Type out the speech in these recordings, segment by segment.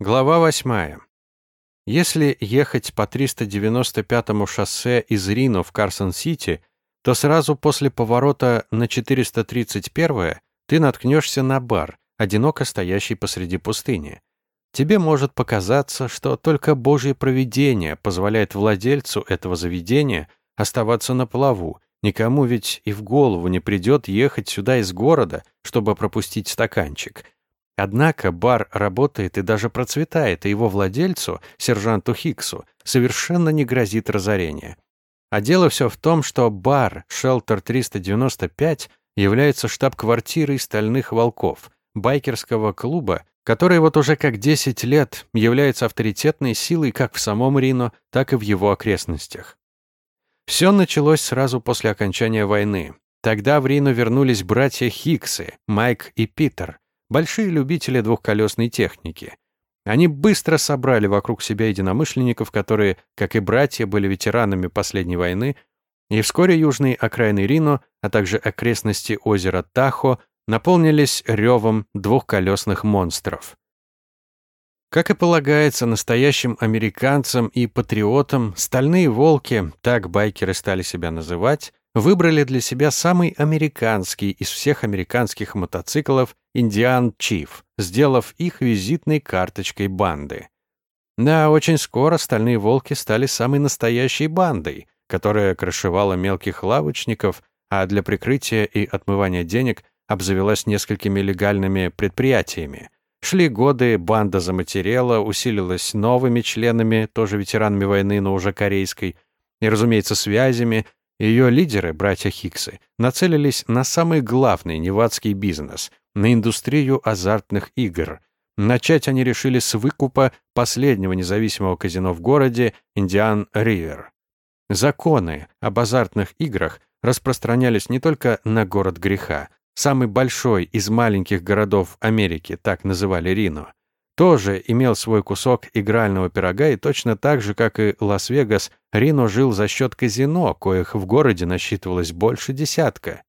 Глава 8. Если ехать по 395-му шоссе из Рино в Карсон-Сити, то сразу после поворота на 431 ты наткнешься на бар, одиноко стоящий посреди пустыни. Тебе может показаться, что только Божье провидение позволяет владельцу этого заведения оставаться на плаву, никому ведь и в голову не придет ехать сюда из города, чтобы пропустить стаканчик – Однако бар работает и даже процветает, и его владельцу, сержанту Хиксу, совершенно не грозит разорение. А дело все в том, что бар «Шелтер 395» является штаб-квартирой «Стальных волков», байкерского клуба, который вот уже как 10 лет является авторитетной силой как в самом Рино, так и в его окрестностях. Все началось сразу после окончания войны. Тогда в Рино вернулись братья Хиксы, Майк и Питер, большие любители двухколесной техники. Они быстро собрали вокруг себя единомышленников, которые, как и братья, были ветеранами последней войны, и вскоре южные окраины Рино, а также окрестности озера Тахо наполнились ревом двухколесных монстров. Как и полагается настоящим американцам и патриотам, «Стальные волки», так байкеры стали себя называть, выбрали для себя самый американский из всех американских мотоциклов «Индиан Чиф», сделав их визитной карточкой банды. Да, очень скоро «Стальные волки» стали самой настоящей бандой, которая крышевала мелких лавочников, а для прикрытия и отмывания денег обзавелась несколькими легальными предприятиями. Шли годы, банда заматерела, усилилась новыми членами, тоже ветеранами войны, но уже корейской, и, разумеется, связями, ее лидеры, братья Хиксы, нацелились на самый главный невадский бизнес — на индустрию азартных игр. Начать они решили с выкупа последнего независимого казино в городе Индиан Ривер. Законы об азартных играх распространялись не только на город греха, самый большой из маленьких городов Америки, так называли Рино, тоже имел свой кусок игрального пирога, и точно так же, как и Лас-Вегас, Рино жил за счет казино, коих в городе насчитывалось больше десятка.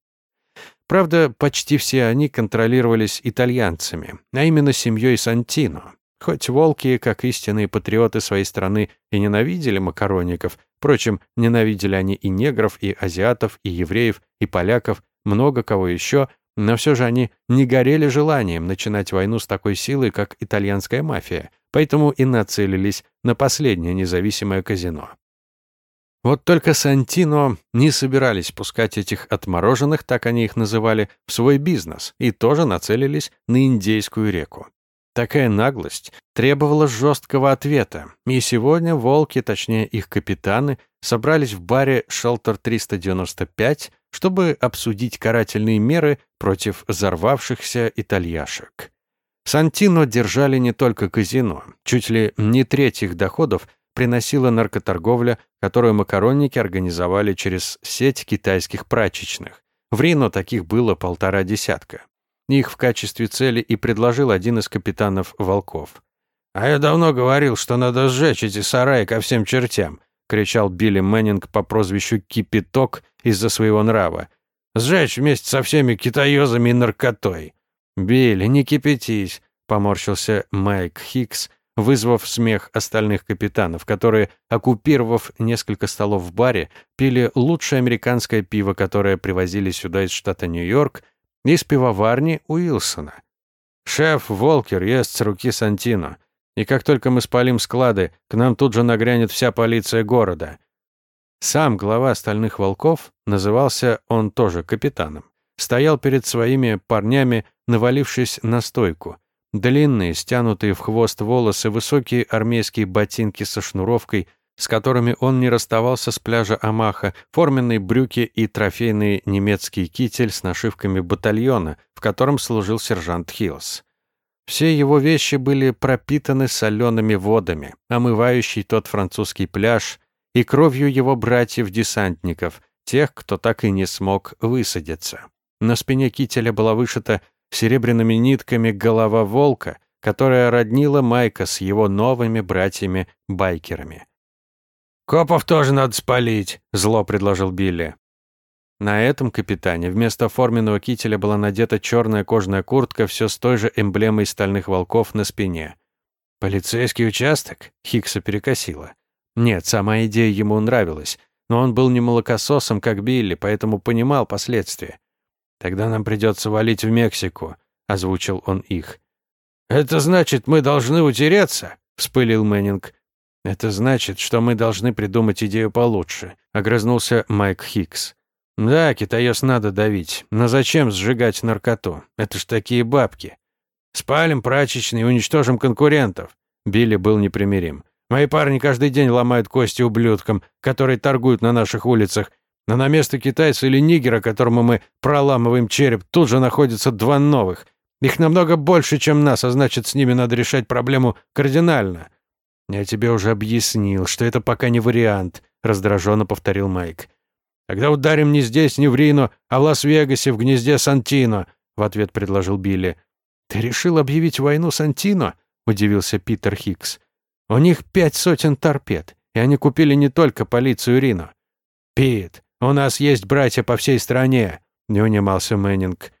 Правда, почти все они контролировались итальянцами, а именно семьей Сантино. Хоть волки, как истинные патриоты своей страны, и ненавидели макаронников, впрочем, ненавидели они и негров, и азиатов, и евреев, и поляков, много кого еще, но все же они не горели желанием начинать войну с такой силой, как итальянская мафия, поэтому и нацелились на последнее независимое казино. Вот только Сантино не собирались пускать этих отмороженных, так они их называли, в свой бизнес и тоже нацелились на Индейскую реку. Такая наглость требовала жесткого ответа, и сегодня волки, точнее их капитаны, собрались в баре «Шелтер 395», чтобы обсудить карательные меры против взорвавшихся итальяшек. Сантино держали не только казино. Чуть ли не треть их доходов приносила наркоторговля, которую макаронники организовали через сеть китайских прачечных. В Рино таких было полтора десятка. Их в качестве цели и предложил один из капитанов «Волков». «А я давно говорил, что надо сжечь эти сараи ко всем чертям», кричал Билли Мэннинг по прозвищу «Кипяток» из-за своего нрава. «Сжечь вместе со всеми китаёзами и наркотой». «Билли, не кипятись», — поморщился Майк Хикс, вызвав смех остальных капитанов, которые, оккупировав несколько столов в баре, пили лучшее американское пиво, которое привозили сюда из штата Нью-Йорк, из пивоварни Уилсона. Шеф Волкер ест с руки Сантино. И как только мы спалим склады, к нам тут же нагрянет вся полиция города. Сам глава «Стальных волков», назывался он тоже капитаном, стоял перед своими парнями, навалившись на стойку. Длинные, стянутые в хвост волосы, высокие армейские ботинки со шнуровкой, с которыми он не расставался с пляжа Омаха, форменные брюки и трофейный немецкий китель с нашивками батальона, в котором служил сержант Хиллс. Все его вещи были пропитаны солеными водами, омывающими тот французский пляж, и кровью его братьев-десантников, тех, кто так и не смог высадиться. На спине кителя была вышита серебряными нитками голова волка, которая роднила Майка с его новыми братьями-байкерами. «Копов тоже надо спалить», — зло предложил Билли. На этом капитане вместо форменного кителя была надета черная кожаная куртка, все с той же эмблемой стальных волков на спине. Полицейский участок? Хикса перекосила. Нет, сама идея ему нравилась, но он был не молокососом, как Билли, поэтому понимал последствия. «Тогда нам придется валить в Мексику», — озвучил он их. «Это значит, мы должны утереться?» — вспылил Мэннинг. «Это значит, что мы должны придумать идею получше», — огрызнулся Майк Хикс. «Да, китаёс надо давить, но зачем сжигать наркоту? Это ж такие бабки. Спалим прачечные и уничтожим конкурентов». Билли был непримирим. «Мои парни каждый день ломают кости ублюдкам, которые торгуют на наших улицах, но на место китайца или нигера, которому мы проламываем череп, тут же находятся два новых. Их намного больше, чем нас, а значит, с ними надо решать проблему кардинально. «Я тебе уже объяснил, что это пока не вариант», — раздраженно повторил Майк. «Тогда ударим не здесь, не в Рино, а в Лас-Вегасе, в гнезде Сантино», — в ответ предложил Билли. «Ты решил объявить войну Сантино?» — удивился Питер Хикс. «У них пять сотен торпед, и они купили не только полицию Рино». «Пит, у нас есть братья по всей стране», — не унимался Мэннинг.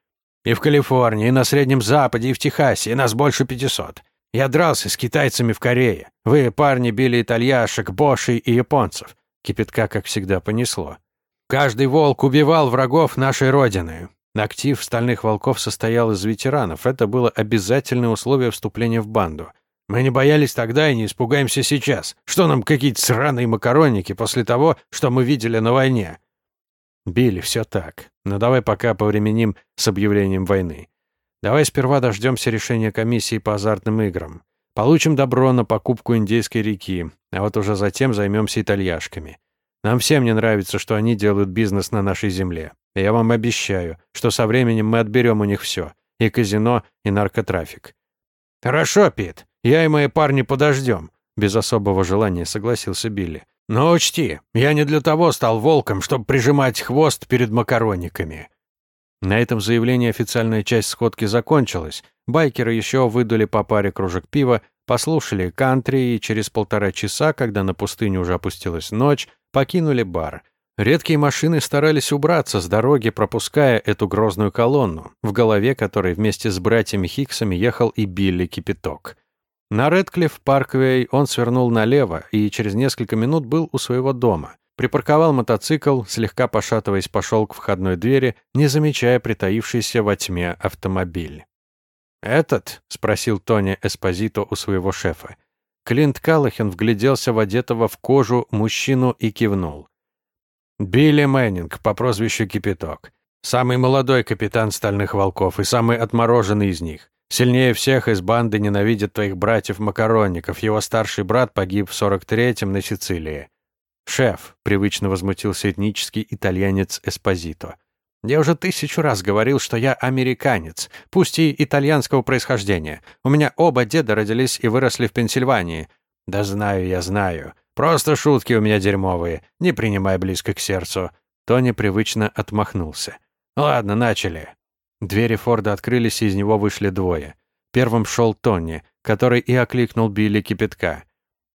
«И в Калифорнии, и на Среднем Западе, и в Техасе, и нас больше пятисот. Я дрался с китайцами в Корее. Вы, парни, били итальяшек, бошей и японцев. Кипятка, как всегда, понесло. Каждый волк убивал врагов нашей Родины. Актив стальных волков состоял из ветеранов. Это было обязательное условие вступления в банду. Мы не боялись тогда и не испугаемся сейчас. Что нам какие-то сраные макаронники после того, что мы видели на войне? Билли, все так. Но давай пока повременим с объявлением войны. Давай сперва дождемся решения комиссии по азартным играм. Получим добро на покупку индейской реки, а вот уже затем займемся итальяшками. Нам всем не нравится, что они делают бизнес на нашей земле. Я вам обещаю, что со временем мы отберем у них все. И казино, и наркотрафик. Хорошо, Пит, я и мои парни подождем. Без особого желания согласился Билли. Но учти, я не для того стал волком, чтобы прижимать хвост перед макаронниками. На этом заявлении официальная часть сходки закончилась. Байкеры еще выдали по паре кружек пива, послушали кантри и через полтора часа, когда на пустыню уже опустилась ночь, покинули бар. Редкие машины старались убраться с дороги, пропуская эту грозную колонну, в голове которой вместе с братьями Хиксами ехал и Билли Кипяток. На Редклифф Парквей он свернул налево и через несколько минут был у своего дома. Припарковал мотоцикл, слегка пошатываясь, пошел к входной двери, не замечая притаившийся во тьме автомобиль. «Этот?» — спросил Тони Эспозито у своего шефа. Клинт Каллахен вгляделся в одетого в кожу мужчину и кивнул. «Билли Мэннинг по прозвищу Кипяток. Самый молодой капитан Стальных Волков и самый отмороженный из них. Сильнее всех из банды ненавидит твоих братьев-макаронников. Его старший брат погиб в 43-м на Сицилии. «Шеф», — привычно возмутился этнический итальянец Эспозито, «я уже тысячу раз говорил, что я американец, пусть и итальянского происхождения. У меня оба деда родились и выросли в Пенсильвании». «Да знаю я, знаю. Просто шутки у меня дерьмовые. Не принимай близко к сердцу». Тони привычно отмахнулся. «Ладно, начали». Двери Форда открылись, и из него вышли двое. Первым шел Тони, который и окликнул Билли Кипятка.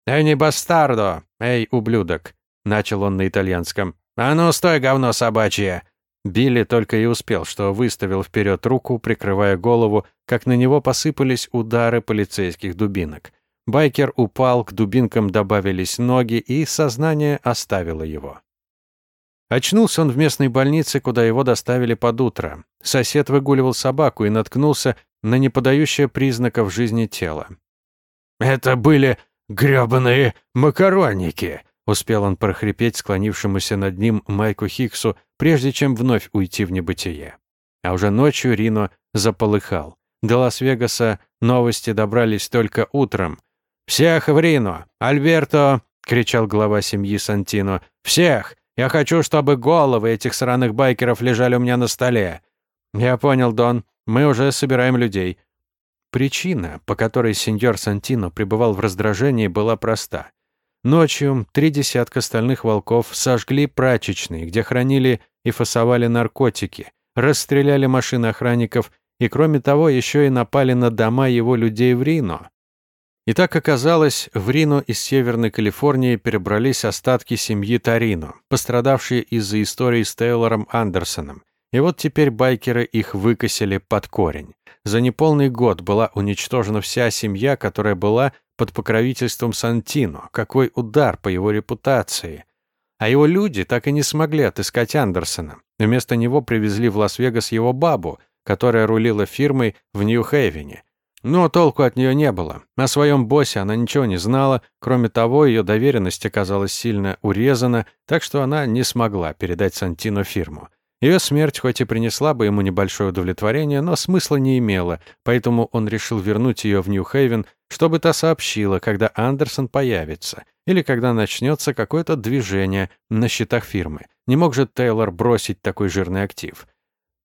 «Эй, не бастардо! Эй, ублюдок!» начал он на итальянском. «А ну, стой, говно собачье!» Билли только и успел, что выставил вперед руку, прикрывая голову, как на него посыпались удары полицейских дубинок. Байкер упал, к дубинкам добавились ноги, и сознание оставило его. Очнулся он в местной больнице, куда его доставили под утро. Сосед выгуливал собаку и наткнулся на неподающее признаков жизни тело. «Это были грёбаные макаронники!» Успел он прохрипеть склонившемуся над ним Майку Хиксу, прежде чем вновь уйти в небытие. А уже ночью Рино заполыхал. До Лас-Вегаса новости добрались только утром. «Всех в Рино! Альберто!» — кричал глава семьи Сантино. «Всех! Я хочу, чтобы головы этих сраных байкеров лежали у меня на столе!» «Я понял, Дон. Мы уже собираем людей». Причина, по которой сеньор Сантино пребывал в раздражении, была проста. Ночью три десятка стальных волков сожгли прачечные, где хранили и фасовали наркотики, расстреляли машины охранников и, кроме того, еще и напали на дома его людей в Рино. И так оказалось, в Рино из Северной Калифорнии перебрались остатки семьи Тарино, пострадавшие из-за истории с Тейлором Андерсоном. И вот теперь байкеры их выкосили под корень. за неполный год была уничтожена вся семья, которая была под покровительством Сантино. Какой удар по его репутации. А его люди так и не смогли отыскать Андерсона. Вместо него привезли в Лас-Вегас его бабу, которая рулила фирмой в Нью-Хейвене. Но толку от нее не было. О своем боссе она ничего не знала, кроме того, ее доверенность оказалась сильно урезана, так что она не смогла передать Сантино фирму. Ее смерть хоть и принесла бы ему небольшое удовлетворение, но смысла не имела, поэтому он решил вернуть ее в Нью-Хейвен, чтобы та сообщила, когда Андерсон появится, или когда начнется какое-то движение на счетах фирмы. Не мог же Тейлор бросить такой жирный актив.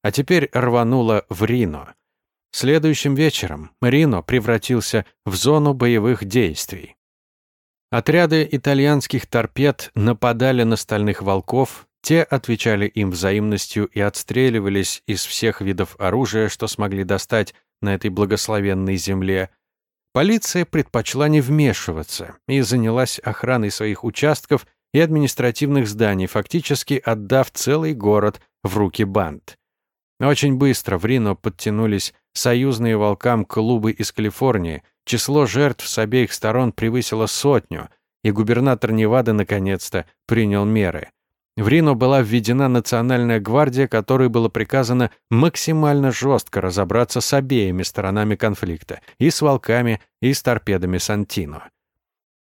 А теперь рванула в Рино. Следующим вечером Рино превратился в зону боевых действий. Отряды итальянских торпед нападали на стальных волков, те отвечали им взаимностью и отстреливались из всех видов оружия, что смогли достать на этой благословенной земле. Полиция предпочла не вмешиваться и занялась охраной своих участков и административных зданий, фактически отдав целый город в руки банд. Очень быстро в Рино подтянулись союзные волкам клубы из Калифорнии, число жертв с обеих сторон превысило сотню, и губернатор Невады наконец-то принял меры. В Рино была введена национальная гвардия, которой было приказано максимально жестко разобраться с обеими сторонами конфликта, и с волками, и с торпедами Сантино.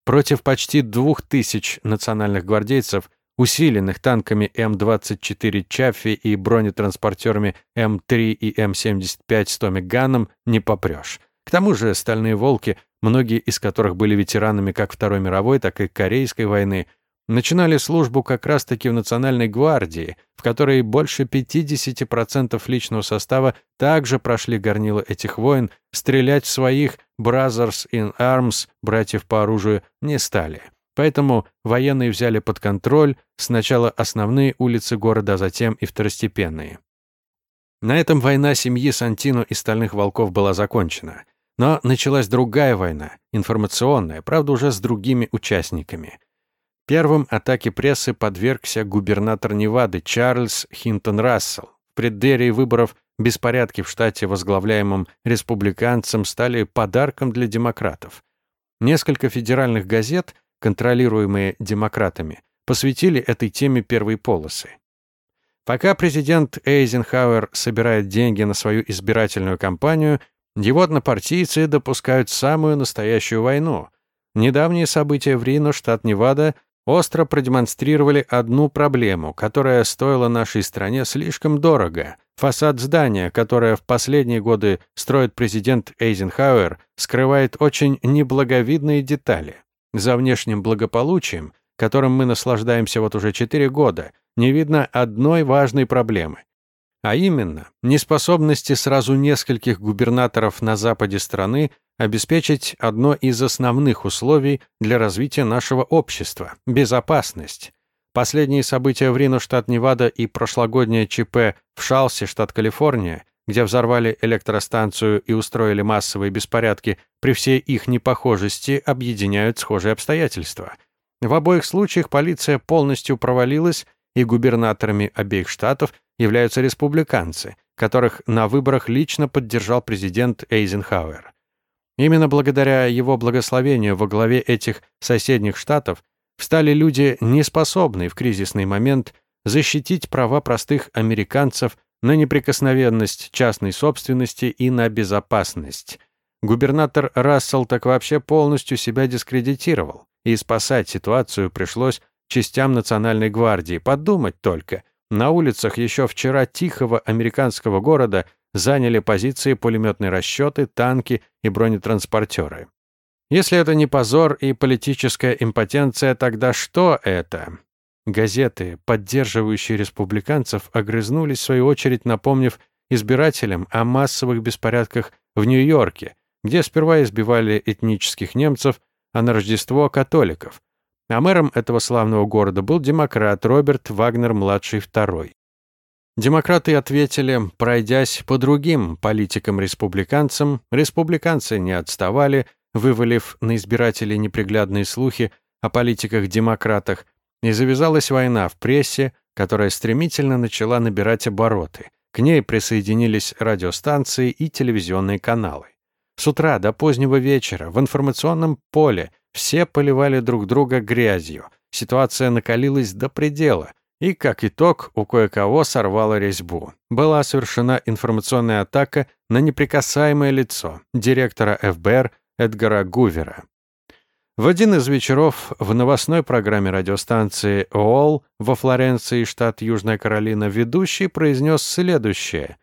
Против почти двух тысяч национальных гвардейцев усиленных танками М-24 Чаффи и бронетранспортерами М-3 и М-75 с Томми Ганном не попрешь. К тому же «Стальные волки», многие из которых были ветеранами как Второй мировой, так и Корейской войны, начинали службу как раз-таки в Национальной гвардии, в которой больше 50% личного состава также прошли горнило этих войн, стрелять в своих «Brothers in Arms», братьев по оружию, не стали. Поэтому военные взяли под контроль сначала основные улицы города, а затем и второстепенные. На этом война семьи Сантино и Стальных Волков была закончена. Но началась другая война, информационная, правда уже с другими участниками. Первым атаке прессы подвергся губернатор Невады Чарльз Хинтон Рассел. В преддверии выборов беспорядки в штате, возглавляемом республиканцем, стали подарком для демократов. Несколько федеральных газет контролируемые демократами, посвятили этой теме первой полосы. Пока президент Эйзенхауэр собирает деньги на свою избирательную кампанию, его однопартийцы допускают самую настоящую войну. Недавние события в Рино, штат Невада, остро продемонстрировали одну проблему, которая стоила нашей стране слишком дорого. Фасад здания, которое в последние годы строит президент Эйзенхауэр, скрывает очень неблаговидные детали. За внешним благополучием, которым мы наслаждаемся вот уже четыре года, не видно одной важной проблемы. А именно, неспособности сразу нескольких губернаторов на западе страны обеспечить одно из основных условий для развития нашего общества – безопасность. Последние события в Рино, штат Невада, и прошлогоднее ЧП в Шалсе, штат Калифорния, где взорвали электростанцию и устроили массовые беспорядки, при всей их непохожести объединяют схожие обстоятельства. В обоих случаях полиция полностью провалилась, и губернаторами обеих штатов являются республиканцы, которых на выборах лично поддержал президент Эйзенхауэр. Именно благодаря его благословению во главе этих соседних штатов встали люди, неспособные в кризисный момент защитить права простых американцев на неприкосновенность частной собственности и на безопасность. Губернатор Рассел так вообще полностью себя дискредитировал, и спасать ситуацию пришлось частям Национальной гвардии. Подумать только, на улицах еще вчера тихого американского города заняли позиции пулеметные расчеты, танки и бронетранспортеры. Если это не позор и политическая импотенция, тогда что это? Газеты, поддерживающие республиканцев, огрызнулись, в свою очередь напомнив избирателям о массовых беспорядках в Нью-Йорке, где сперва избивали этнических немцев, а на Рождество — католиков. А мэром этого славного города был демократ Роберт Вагнер-младший II. Демократы ответили, пройдясь по другим политикам-республиканцам, республиканцы не отставали, вывалив на избирателей неприглядные слухи о политиках-демократах, и завязалась война в прессе, которая стремительно начала набирать обороты. К ней присоединились радиостанции и телевизионные каналы. С утра до позднего вечера в информационном поле все поливали друг друга грязью. Ситуация накалилась до предела, и, как итог, у кое-кого сорвало резьбу. Была совершена информационная атака на неприкасаемое лицо директора ФБР Эдгара Гувера. В один из вечеров в новостной программе радиостанции ООЛ во Флоренции, штат Южная Каролина, ведущий произнес следующее.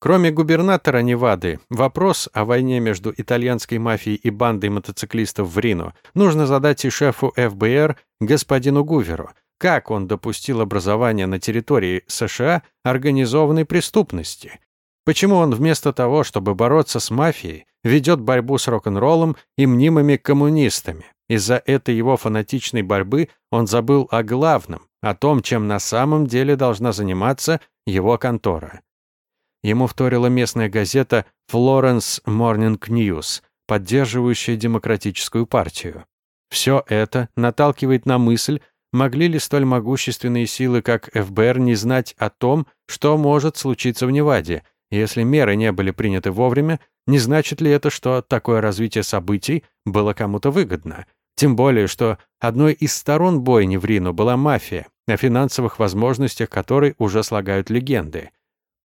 Кроме губернатора Невады, вопрос о войне между итальянской мафией и бандой мотоциклистов в Рино нужно задать и шефу ФБР господину Гуверу. Как он допустил образование на территории США организованной преступности? Почему он вместо того, чтобы бороться с мафией, ведет борьбу с рок-н-роллом и мнимыми коммунистами? Из-за этой его фанатичной борьбы он забыл о главном, о том, чем на самом деле должна заниматься его контора. Ему вторила местная газета «Florence Morning News», поддерживающая демократическую партию. Все это наталкивает на мысль, могли ли столь могущественные силы, как ФБР, не знать о том, что может случиться в Неваде, если меры не были приняты вовремя, не значит ли это, что такое развитие событий было кому-то выгодно? Тем более, что одной из сторон бойни в Рино была мафия, о финансовых возможностях которой уже слагают легенды.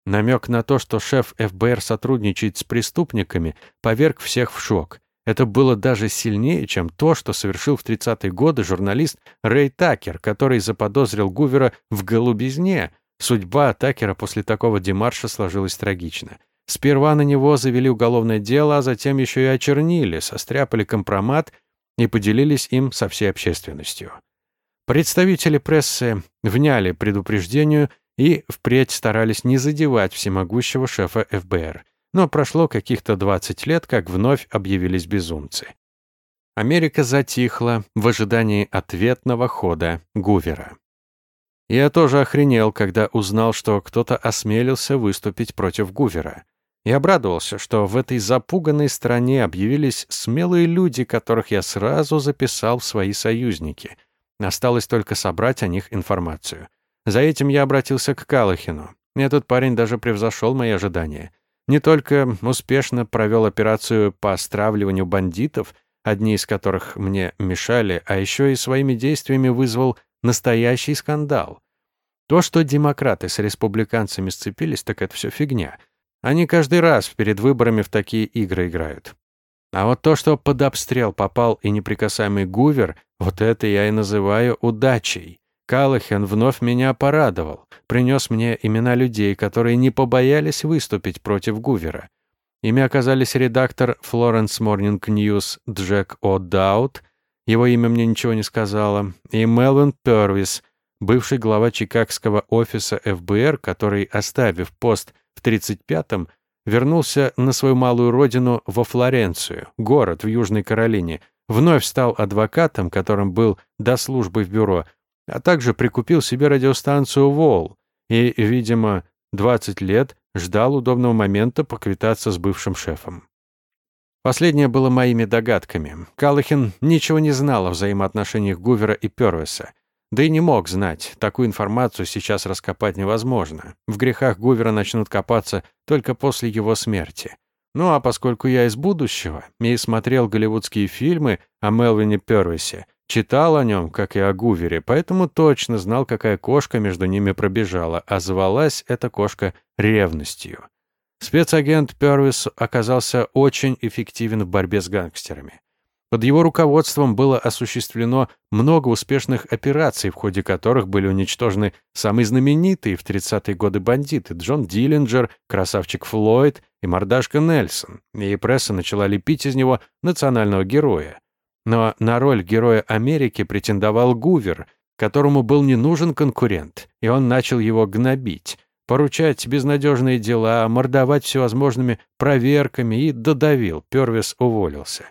Намек на то, что шеф ФБР сотрудничает с преступниками, поверг всех в шок. Это было даже сильнее, чем то, что совершил в 30-е годы журналист Рэй Такер, который заподозрил Гувера в голубизне. Судьба Такера после такого демарша сложилась трагично. Сперва на него завели уголовное дело, а затем еще и очернили, состряпали компромат и поделились им со всей общественностью. Представители прессы вняли предупреждению и впредь старались не задевать всемогущего шефа ФБР. Но прошло каких-то 20 лет, как вновь объявились безумцы. Америка затихла в ожидании ответного хода Гувера. Я тоже охренел, когда узнал, что кто-то осмелился выступить против Гувера. И обрадовался, что в этой запуганной стране объявились смелые люди, которых я сразу записал в свои союзники. Осталось только собрать о них информацию. За этим я обратился к Калахину. Этот парень даже превзошел мои ожидания. Не только успешно провел операцию по стравливанию бандитов, одни из которых мне мешали, а еще и своими действиями вызвал настоящий скандал. То, что демократы с республиканцами сцепились, так это все фигня — они каждый раз перед выборами в такие игры играют. А вот то, что под обстрел попал и неприкасаемый Гувер, вот это я и называю удачей. Каллахен вновь меня порадовал, принес мне имена людей, которые не побоялись выступить против Гувера. Ими оказались редактор Florence Morning News Джек О'Даут, его имя мне ничего не сказала, и Мелвин Первис, бывший глава чикагского офиса ФБР, который, оставив пост в 35-м вернулся на свою малую родину во Флоренцию, город в Южной Каролине, вновь стал адвокатом, которым был до службы в бюро, а также прикупил себе радиостанцию «Вол» и, видимо, 20 лет ждал удобного момента поквитаться с бывшим шефом. Последнее было моими догадками. Каллахин ничего не знал о взаимоотношениях Гувера и Первеса. Да и не мог знать, такую информацию сейчас раскопать невозможно. В грехах Гувера начнут копаться только после его смерти. Ну а поскольку я из будущего и смотрел голливудские фильмы о Мелвине Первисе, читал о нем, как и о Гувере, поэтому точно знал, какая кошка между ними пробежала, а звалась эта кошка ревностью. Спецагент Первис оказался очень эффективен в борьбе с гангстерами. Под его руководством было осуществлено много успешных операций, в ходе которых были уничтожены самые знаменитые в 30-е годы бандиты Джон Диллинджер, красавчик Флойд и мордашка Нельсон, и пресса начала лепить из него национального героя. Но на роль героя Америки претендовал Гувер, которому был не нужен конкурент, и он начал его гнобить, поручать безнадежные дела, мордовать всевозможными проверками и додавил, Первис уволился.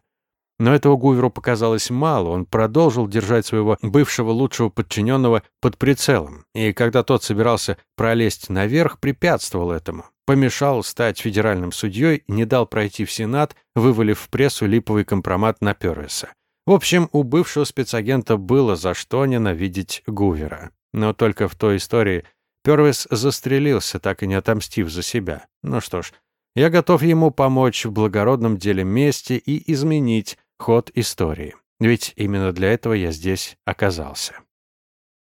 Но этого Гуверу показалось мало, он продолжил держать своего бывшего лучшего подчиненного под прицелом, и когда тот собирался пролезть наверх, препятствовал этому. Помешал стать федеральным судьей, не дал пройти в Сенат, вывалив в прессу липовый компромат на Первеса. В общем, у бывшего спецагента было за что ненавидеть Гувера. Но только в той истории Первис застрелился, так и не отомстив за себя. Ну что ж, я готов ему помочь в благородном деле мести и изменить ход истории. Ведь именно для этого я здесь оказался.